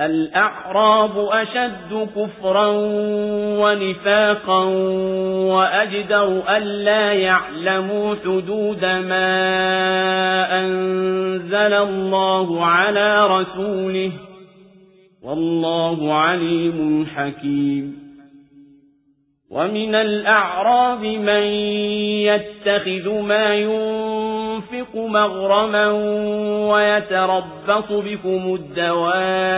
الأعراب أشد كفرا ونفاقا وأجدر ألا يعلموا حدود ما أنزل الله على رسوله. والله عليم حكيم. ومن الأعراب من يتخذ ما ينفق مغرما ويتربص بكم الدوائر